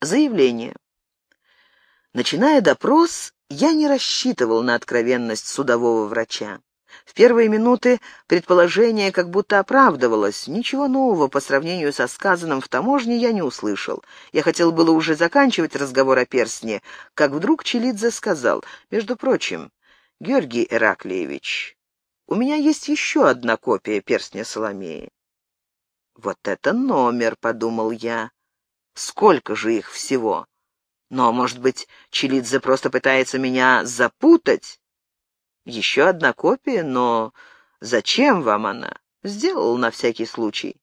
Заявление. Начиная допрос, я не рассчитывал на откровенность судового врача. В первые минуты предположение как будто оправдывалось. Ничего нового по сравнению со сказанным в таможне я не услышал. Я хотел было уже заканчивать разговор о перстне, как вдруг Челидзе сказал, между прочим, «Георгий Ираклиевич, у меня есть еще одна копия перстня Соломеи». «Вот это номер», — подумал я. «Сколько же их всего?» Но, может быть, Челидзе просто пытается меня запутать? Еще одна копия, но зачем вам она? Сделал на всякий случай.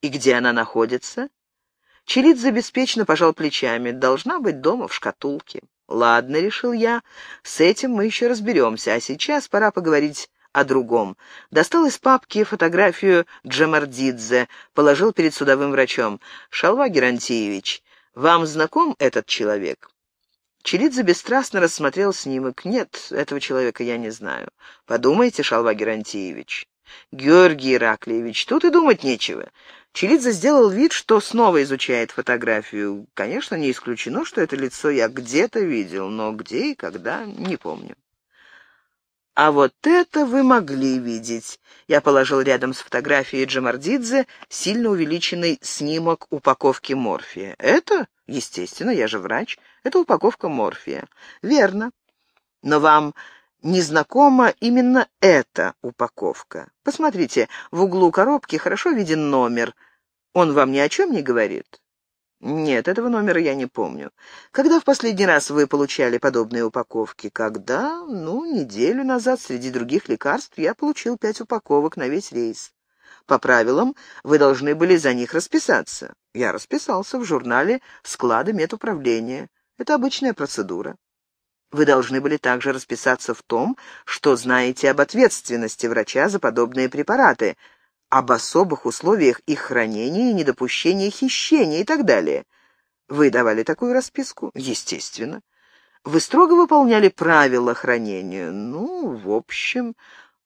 И где она находится? Челидзе беспечно пожал плечами. Должна быть дома в шкатулке. Ладно, решил я, с этим мы еще разберемся, а сейчас пора поговорить о другом. Достал из папки фотографию Джамардидзе, положил перед судовым врачом. «Шалва Герантиевич, вам знаком этот человек?» Челидзе бесстрастно рассмотрел снимок. «Нет, этого человека я не знаю. Подумайте, Шалва Герантиевич». «Георгий Ираклиевич, тут и думать нечего». Челидзе сделал вид, что снова изучает фотографию. Конечно, не исключено, что это лицо я где-то видел, но где и когда, не помню. А вот это вы могли видеть. Я положил рядом с фотографией Джамардидзе сильно увеличенный снимок упаковки морфия. Это, естественно, я же врач, это упаковка морфия. Верно. Но вам не знакома именно эта упаковка. Посмотрите, в углу коробки хорошо виден номер. Он вам ни о чем не говорит? «Нет, этого номера я не помню. Когда в последний раз вы получали подобные упаковки? Когда? Ну, неделю назад среди других лекарств я получил пять упаковок на весь рейс. По правилам, вы должны были за них расписаться. Я расписался в журнале склада медуправления. Это обычная процедура. Вы должны были также расписаться в том, что знаете об ответственности врача за подобные препараты, об особых условиях их хранения и недопущении хищения и так далее. Вы давали такую расписку? Естественно. Вы строго выполняли правила хранения? Ну, в общем...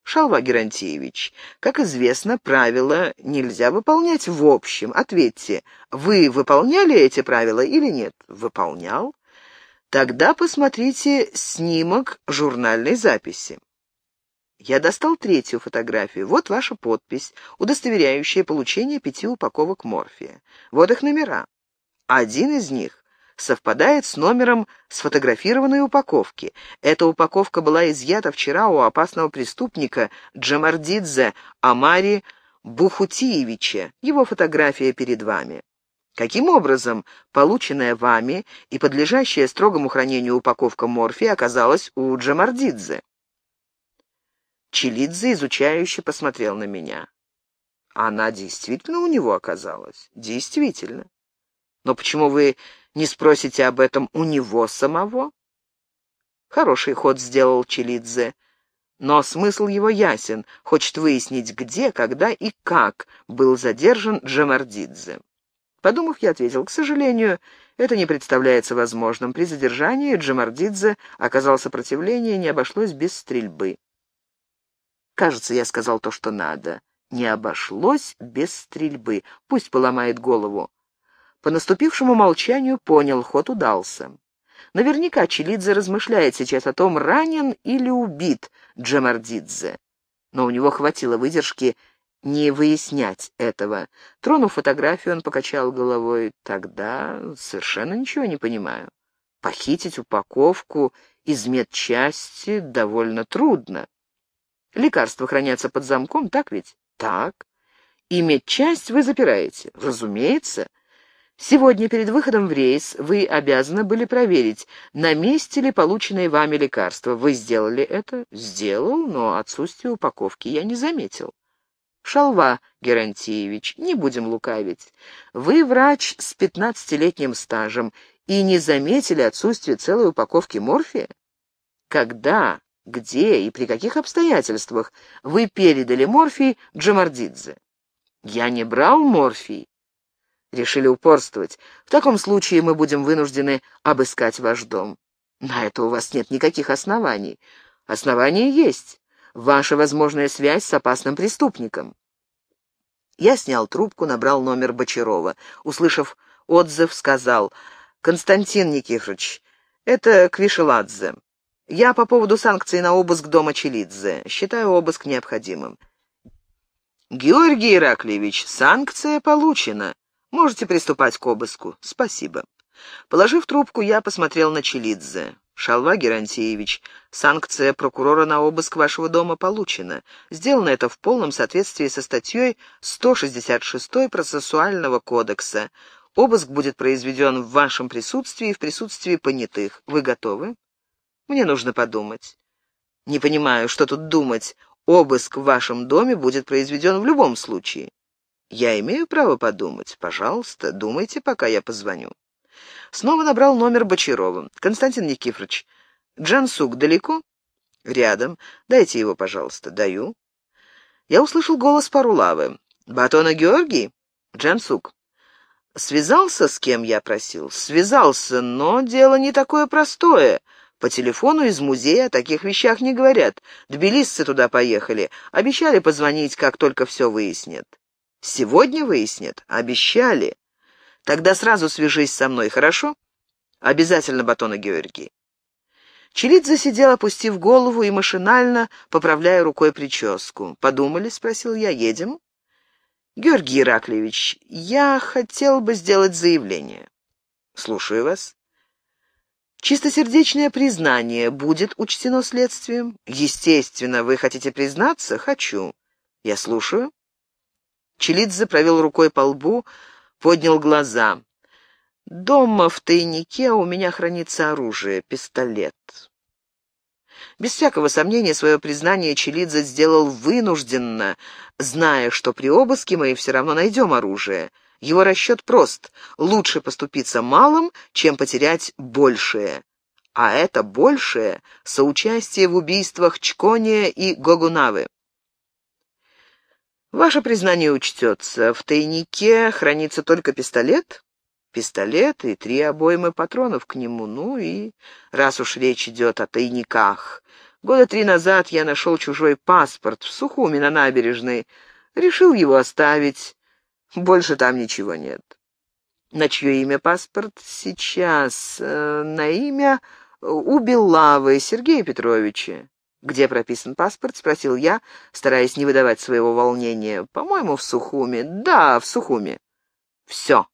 Шалва Герантьевич, как известно, правила нельзя выполнять в общем. Ответьте, вы выполняли эти правила или нет? Выполнял. Тогда посмотрите снимок журнальной записи. Я достал третью фотографию. Вот ваша подпись, удостоверяющая получение пяти упаковок морфия. Вот их номера. Один из них совпадает с номером сфотографированной упаковки. Эта упаковка была изъята вчера у опасного преступника Джамардидзе Амари Бухутиевича. Его фотография перед вами. Каким образом полученная вами и подлежащая строгому хранению упаковка морфия оказалась у Джамардидзе? Челидзе изучающе посмотрел на меня. Она действительно у него оказалась? Действительно. Но почему вы не спросите об этом у него самого? Хороший ход сделал Челидзе. Но смысл его ясен. Хочет выяснить, где, когда и как был задержан Джамардидзе. Подумав, я ответил, к сожалению, это не представляется возможным. При задержании Джамардидзе оказал сопротивление, не обошлось без стрельбы. Кажется, я сказал то, что надо. Не обошлось без стрельбы. Пусть поломает голову. По наступившему молчанию понял, ход удался. Наверняка Челидзе размышляет сейчас о том, ранен или убит Джамардидзе. Но у него хватило выдержки не выяснять этого. Тронув фотографию, он покачал головой. Тогда совершенно ничего не понимаю. Похитить упаковку из медчасти довольно трудно. Лекарства хранятся под замком, так ведь? Так. И медчасть вы запираете? Разумеется. Сегодня перед выходом в рейс вы обязаны были проверить, на месте ли полученное вами лекарство. Вы сделали это? Сделал, но отсутствие упаковки я не заметил. Шалва, Герантиевич, не будем лукавить. Вы врач с пятнадцатилетним стажем и не заметили отсутствие целой упаковки морфия? Когда где и при каких обстоятельствах вы передали морфий Джамардидзе? Я не брал морфий. Решили упорствовать. В таком случае мы будем вынуждены обыскать ваш дом. На это у вас нет никаких оснований. Основания есть. Ваша возможная связь с опасным преступником. Я снял трубку, набрал номер Бочарова. Услышав отзыв, сказал, Константин Никифорович, это Квишеладзе. Я по поводу санкций на обыск дома Челидзе. Считаю обыск необходимым. Георгий Ираклиевич, санкция получена. Можете приступать к обыску. Спасибо. Положив трубку, я посмотрел на Челидзе. «Шалва Герантьевич, санкция прокурора на обыск вашего дома получена. Сделано это в полном соответствии со статьей 166 процессуального кодекса. Обыск будет произведен в вашем присутствии и в присутствии понятых. Вы готовы? Мне нужно подумать. Не понимаю, что тут думать. Обыск в вашем доме будет произведен в любом случае. Я имею право подумать. Пожалуйста, думайте, пока я позвоню. Снова набрал номер Бочарова. «Константин Никифорович, Джансук далеко?» «Рядом. Дайте его, пожалуйста». «Даю». Я услышал голос Парулавы. «Батона Георгий?» «Джансук». «Связался с кем я просил?» «Связался, но дело не такое простое. По телефону из музея о таких вещах не говорят. Тбилисцы туда поехали. Обещали позвонить, как только все выяснят». «Сегодня выяснят?» «Обещали». Тогда сразу свяжись со мной, хорошо? Обязательно, Батона Георгий. Челидзе сидел, опустив голову и машинально поправляя рукой прическу. «Подумали?» — спросил я. «Едем?» «Георгий Ираклевич, я хотел бы сделать заявление». «Слушаю вас». «Чистосердечное признание будет учтено следствием?» «Естественно, вы хотите признаться?» «Хочу». «Я слушаю». Челидзе провел рукой по лбу, поднял глаза. «Дома в тайнике у меня хранится оружие, пистолет». Без всякого сомнения свое признание Челидзе сделал вынужденно, зная, что при обыске мы все равно найдем оружие. Его расчет прост — лучше поступиться малым, чем потерять большее. А это большее — соучастие в убийствах Чкония и Гогунавы. Ваше признание учтется. В тайнике хранится только пистолет? Пистолет и три обоймы патронов к нему. Ну и, раз уж речь идет о тайниках. Года три назад я нашел чужой паспорт в Сухуми на набережной. Решил его оставить. Больше там ничего нет. На чье имя паспорт? Сейчас. Э, на имя у Белавы Сергея Петровича. «Где прописан паспорт?» — спросил я, стараясь не выдавать своего волнения. «По-моему, в Сухуме». «Да, в Сухуме». «Все».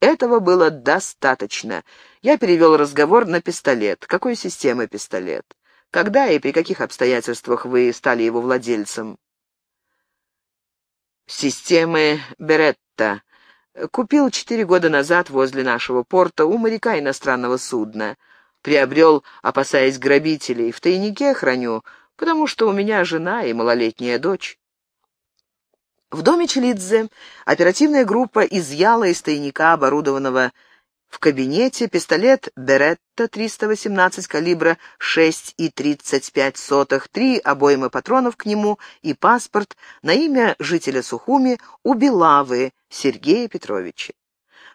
Этого было достаточно. Я перевел разговор на пистолет. Какой системы пистолет? Когда и при каких обстоятельствах вы стали его владельцем? Системы Беретта. Купил четыре года назад возле нашего порта у моряка иностранного судна приобрел, опасаясь грабителей. В тайнике храню, потому что у меня жена и малолетняя дочь. В доме Челидзе оперативная группа изъяла из тайника, оборудованного в кабинете, пистолет «Беретта» 318 калибра 6,35, три обоймы патронов к нему и паспорт на имя жителя Сухуми Убилавы Сергея Петровича.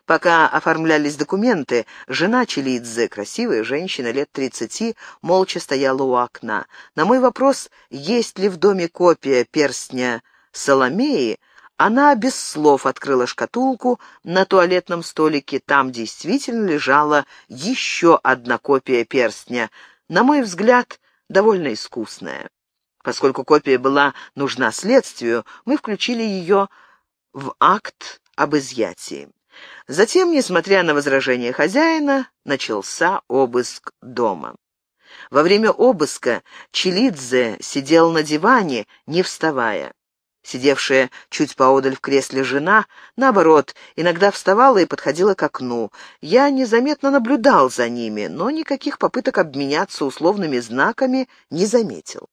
Пока оформлялись документы, жена Челидзе, красивая женщина лет тридцати, молча стояла у окна. На мой вопрос, есть ли в доме копия перстня Соломеи, она без слов открыла шкатулку на туалетном столике. Там действительно лежала еще одна копия перстня, на мой взгляд, довольно искусная. Поскольку копия была нужна следствию, мы включили ее в акт об изъятии. Затем, несмотря на возражения хозяина, начался обыск дома. Во время обыска Челидзе сидел на диване, не вставая. Сидевшая чуть поодаль в кресле жена, наоборот, иногда вставала и подходила к окну. Я незаметно наблюдал за ними, но никаких попыток обменяться условными знаками не заметил.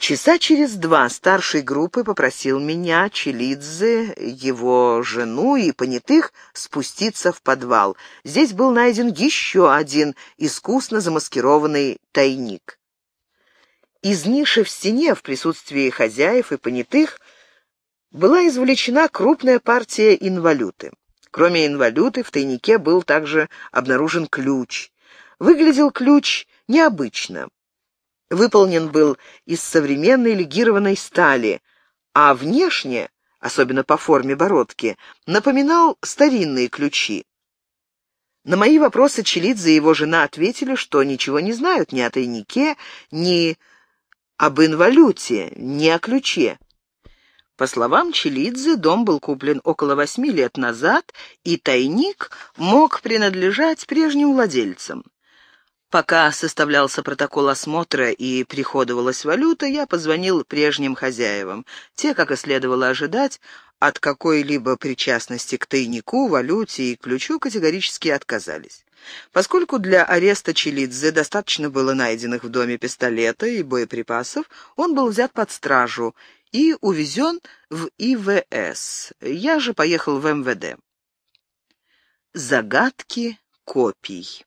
Часа через два старший группы попросил меня, Челидзе, его жену и понятых спуститься в подвал. Здесь был найден еще один искусно замаскированный тайник. Из ниши в стене в присутствии хозяев и понятых была извлечена крупная партия инвалюты. Кроме инвалюты в тайнике был также обнаружен ключ. Выглядел ключ необычно. Выполнен был из современной легированной стали, а внешне, особенно по форме бородки, напоминал старинные ключи. На мои вопросы Челидзе и его жена ответили, что ничего не знают ни о тайнике, ни об инвалюте, ни о ключе. По словам Челидзе, дом был куплен около восьми лет назад, и тайник мог принадлежать прежним владельцам. Пока составлялся протокол осмотра и приходовалась валюта, я позвонил прежним хозяевам. Те, как и следовало ожидать, от какой-либо причастности к тайнику, валюте и ключу категорически отказались. Поскольку для ареста Челидзе достаточно было найденных в доме пистолета и боеприпасов, он был взят под стражу и увезен в ИВС. Я же поехал в МВД. Загадки копий.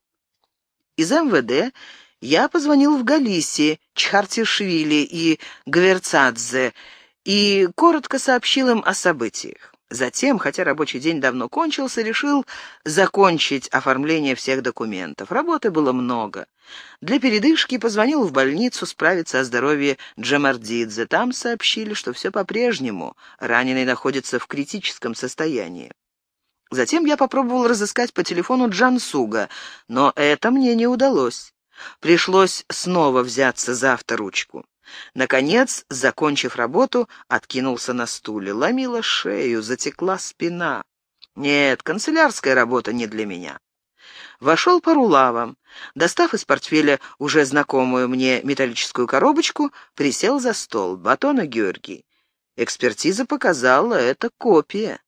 Из МВД я позвонил в Галиси, Чхартишвили и Гверцадзе и коротко сообщил им о событиях. Затем, хотя рабочий день давно кончился, решил закончить оформление всех документов. Работы было много. Для передышки позвонил в больницу справиться о здоровье Джамардидзе. Там сообщили, что все по-прежнему. Раненый находится в критическом состоянии. Затем я попробовал разыскать по телефону Джансуга, но это мне не удалось. Пришлось снова взяться за авторучку. Наконец, закончив работу, откинулся на стуле. Ломила шею, затекла спина. Нет, канцелярская работа не для меня. Вошел Парулава. Достав из портфеля уже знакомую мне металлическую коробочку, присел за стол. Батона Георгий. Экспертиза показала, это копия.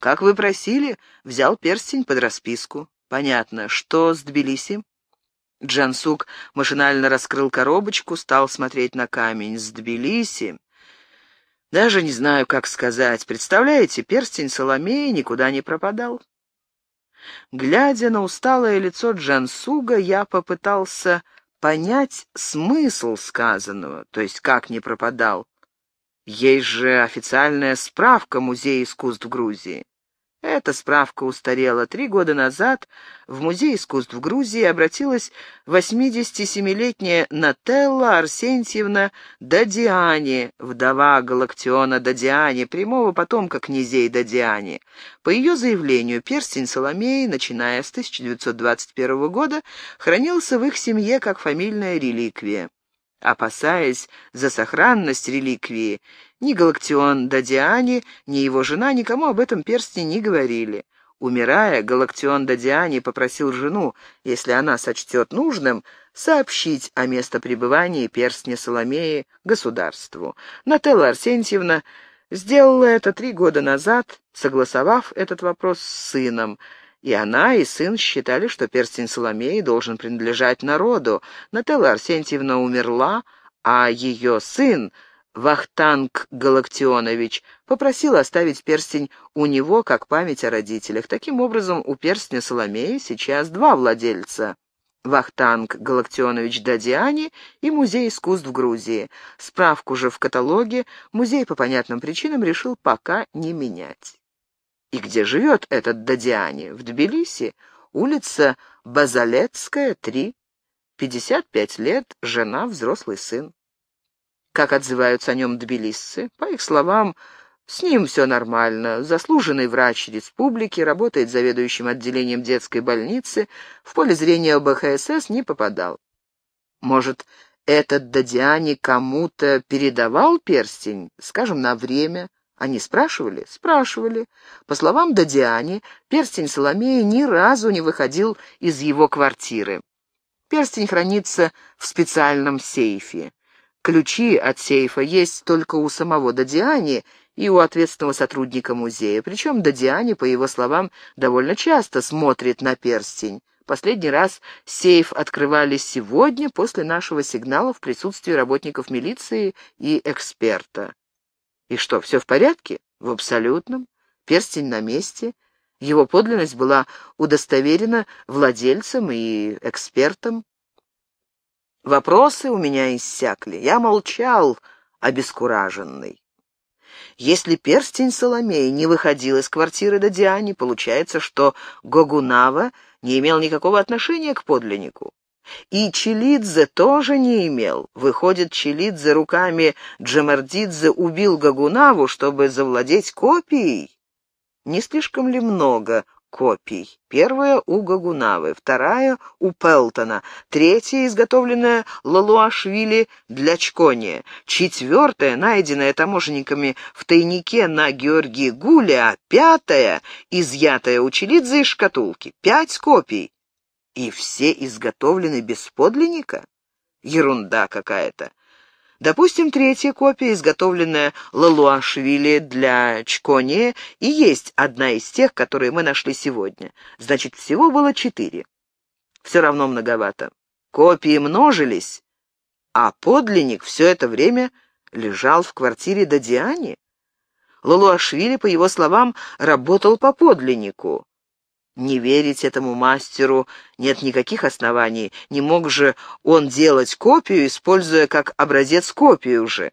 Как вы просили, взял перстень под расписку. Понятно. Что с Тбилиси? Джансук машинально раскрыл коробочку, стал смотреть на камень. С Тбилиси? Даже не знаю, как сказать. Представляете, перстень Соломеи никуда не пропадал. Глядя на усталое лицо Джансуга, я попытался понять смысл сказанного, то есть как не пропадал. Есть же официальная справка Музея искусств Грузии. Эта справка устарела. Три года назад в Музей искусств в Грузии обратилась 87-летняя Нателла Арсентьевна Дадиани, вдова Галактиона Дадиани, прямого потомка князей Дадиани. По ее заявлению, перстень Соломеи, начиная с 1921 года, хранился в их семье как фамильная реликвия. Опасаясь за сохранность реликвии, ни Галактион Дадиани, ни его жена никому об этом перстне не говорили. Умирая, Галактион Дадиани попросил жену, если она сочтет нужным, сообщить о местопребывании перстня Соломеи государству. Нателла Арсентьевна сделала это три года назад, согласовав этот вопрос с сыном, и она, и сын считали, что перстень Соломеи должен принадлежать народу. Нателла Арсентьевна умерла, а ее сын, Вахтанг Галактионович попросил оставить перстень у него как память о родителях. Таким образом, у перстня Соломеи сейчас два владельца. Вахтанг Галактионович Дадиани и Музей искусств Грузии. Справку же в каталоге музей по понятным причинам решил пока не менять. И где живет этот Дадиани? В Тбилиси, улица Базалецкая, 3. 55 лет, жена, взрослый сын. Как отзываются о нем тбилисцы? По их словам, с ним все нормально. Заслуженный врач республики, работает заведующим отделением детской больницы, в поле зрения ОБХСС не попадал. Может, этот Дадиани кому-то передавал перстень, скажем, на время? Они спрашивали? Спрашивали. По словам Дадиани, перстень Соломеи ни разу не выходил из его квартиры. Перстень хранится в специальном сейфе. Ключи от сейфа есть только у самого Дадиани и у ответственного сотрудника музея. Причем Дадиани, по его словам, довольно часто смотрит на перстень. Последний раз сейф открывали сегодня после нашего сигнала в присутствии работников милиции и эксперта. И что, все в порядке? В абсолютном. Перстень на месте. Его подлинность была удостоверена владельцем и экспертом. Вопросы у меня иссякли. Я молчал, обескураженный. Если перстень Соломеи не выходил из квартиры до Диани, получается, что Гогунава не имел никакого отношения к подлиннику. И Челидзе тоже не имел. Выходит, Челидзе руками Джамардидзе убил Гагунаву, чтобы завладеть копией? Не слишком ли много копий. Первая у Гагунавы, вторая у Пелтона, третья, изготовленная Лалуашвили для Чкония, четвертая, найденная таможенниками в тайнике на Георгии Гуле, а пятая, изъятая у Челидзе из шкатулки. Пять копий. И все изготовлены без подлинника? Ерунда какая-то. Допустим, третья копия, изготовленная Лалуашвили для Чкония, и есть одна из тех, которые мы нашли сегодня. Значит, всего было четыре. Все равно многовато. Копии множились, а подлинник все это время лежал в квартире Дадиани. Лалуашвили, по его словам, работал по подлиннику. Не верить этому мастеру нет никаких оснований. Не мог же он делать копию, используя как образец копию же.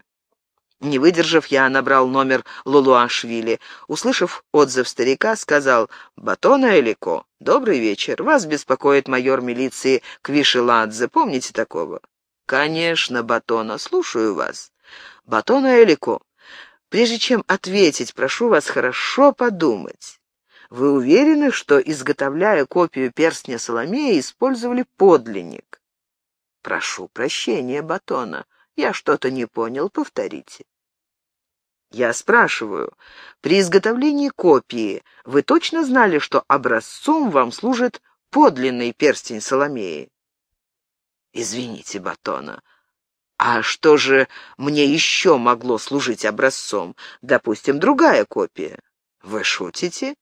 Не выдержав, я набрал номер Лулуашвили. Услышав отзыв старика, сказал «Батона Элико, добрый вечер. Вас беспокоит майор милиции Квишеладзе. Помните такого?» «Конечно, Батона. Слушаю вас». «Батона Элико, прежде чем ответить, прошу вас хорошо подумать». Вы уверены, что, изготовляя копию перстня Соломея, использовали подлинник? Прошу прощения, Батона. Я что-то не понял. Повторите. Я спрашиваю, при изготовлении копии вы точно знали, что образцом вам служит подлинный перстень Соломеи? Извините, Батона, а что же мне еще могло служить образцом? Допустим, другая копия. Вы шутите?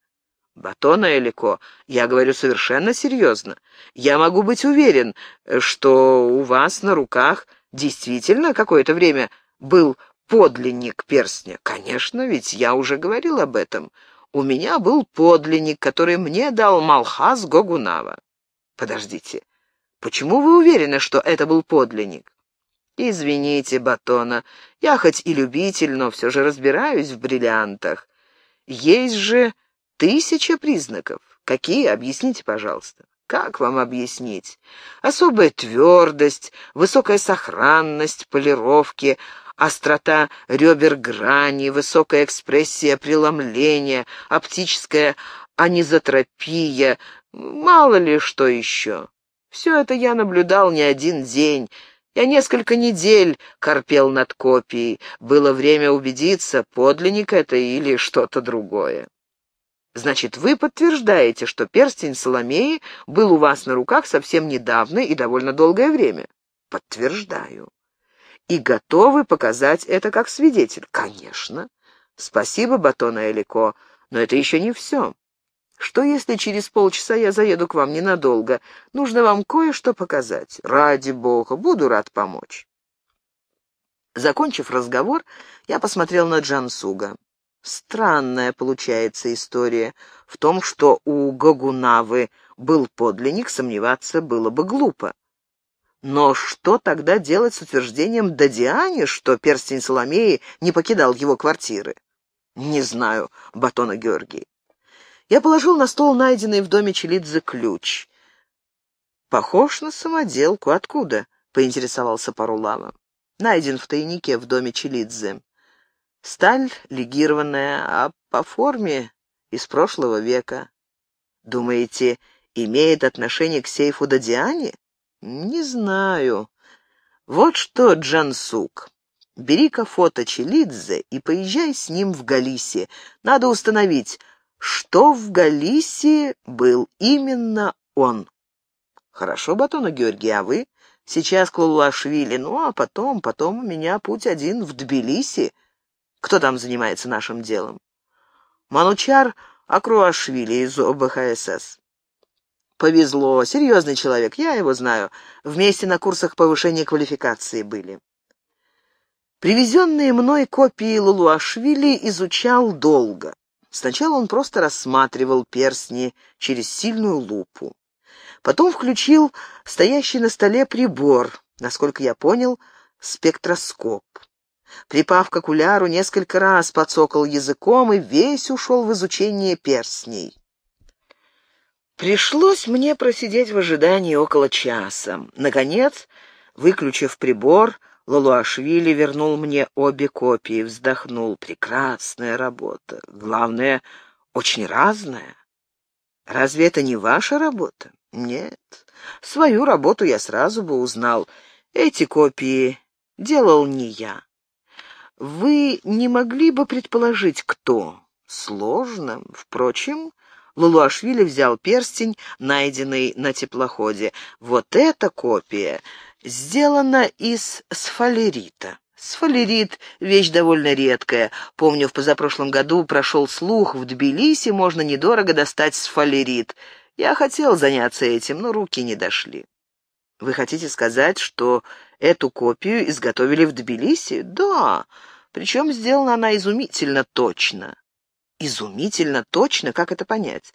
Батона Элико, я говорю совершенно серьезно. Я могу быть уверен, что у вас на руках действительно какое-то время был подлинник перстня. Конечно, ведь я уже говорил об этом. У меня был подлинник, который мне дал Малхаз Гогунава. Подождите, почему вы уверены, что это был подлинник? Извините, Батона, я хоть и любитель, но все же разбираюсь в бриллиантах. Есть же Тысяча признаков. Какие? Объясните, пожалуйста. Как вам объяснить? Особая твердость, высокая сохранность полировки, острота ребер грани, высокая экспрессия преломления, оптическая анизотропия, мало ли что еще. Все это я наблюдал не один день. Я несколько недель корпел над копией. Было время убедиться, подлинник это или что-то другое. Значит, вы подтверждаете, что перстень Соломеи был у вас на руках совсем недавно и довольно долгое время? Подтверждаю. И готовы показать это как свидетель? Конечно. Спасибо, Батона Элико, но это еще не все. Что, если через полчаса я заеду к вам ненадолго? Нужно вам кое-что показать. Ради бога, буду рад помочь. Закончив разговор, я посмотрел на Джансуга. Странная получается история. В том, что у Гагунавы был подлинник, сомневаться было бы глупо. Но что тогда делать с утверждением Дадиане, что перстень Соломеи не покидал его квартиры? Не знаю, Батона Георгий. Я положил на стол найденный в доме Челидзе ключ. Похож на самоделку. Откуда? Поинтересовался Парулава. Найден в тайнике в доме Челидзе. Сталь легированная, а по форме из прошлого века. Думаете, имеет отношение к сейфу Дадиане? Не знаю. Вот что, Джансук. Бери-ка фото Челидзе и поезжай с ним в Галисе. Надо установить, что в Галисе был именно он. Хорошо, Батона Георгий, а вы? Сейчас к Лулашвили, ну а потом, потом у меня путь один в Тбилиси. Кто там занимается нашим делом? Манучар Акруашвили из ОБХСС. Повезло, серьезный человек, я его знаю. Вместе на курсах повышения квалификации были. Привезенные мной копии Лулуашвили изучал долго. Сначала он просто рассматривал перстни через сильную лупу. Потом включил стоящий на столе прибор, насколько я понял, спектроскоп. Припав к окуляру, несколько раз подсокал языком и весь ушел в изучение перстней. Пришлось мне просидеть в ожидании около часа. Наконец, выключив прибор, Лалуашвили вернул мне обе копии, вздохнул. Прекрасная работа. Главное, очень разная. Разве это не ваша работа? Нет. Свою работу я сразу бы узнал. Эти копии делал не я. Вы не могли бы предположить, кто? Сложно. Впрочем, Лулуашвили взял перстень, найденный на теплоходе. Вот эта копия сделана из сфалерита. Сфалерит — вещь довольно редкая. Помню, в позапрошлом году прошел слух, в Тбилиси можно недорого достать сфалерит. Я хотел заняться этим, но руки не дошли. Вы хотите сказать, что эту копию изготовили в Тбилиси? Да, причем сделана она изумительно точно. Изумительно точно? Как это понять?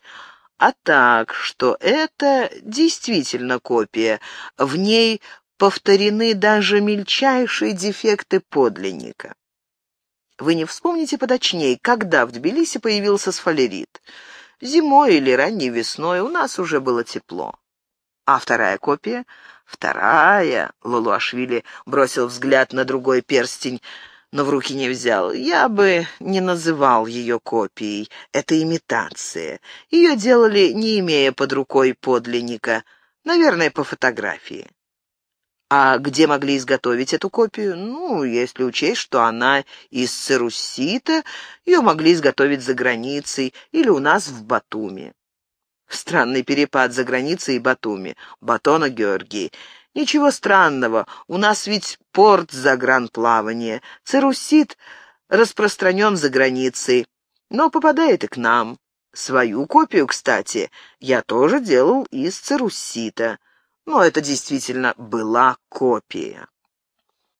А так, что это действительно копия. В ней повторены даже мельчайшие дефекты подлинника. Вы не вспомните поточнее, когда в Тбилиси появился сфалерит? Зимой или ранней весной у нас уже было тепло. А вторая копия? Вторая, Лулуашвили бросил взгляд на другой перстень, но в руки не взял. Я бы не называл ее копией. Это имитация. Ее делали, не имея под рукой подлинника. Наверное, по фотографии. А где могли изготовить эту копию? Ну, если учесть, что она из церусита, ее могли изготовить за границей или у нас в Батуми. Странный перепад за границей и Батуми. Батона Георгий. Ничего странного, у нас ведь порт загранплавания. Церусит распространен за границей, но попадает и к нам. Свою копию, кстати, я тоже делал из церусита но это действительно была копия.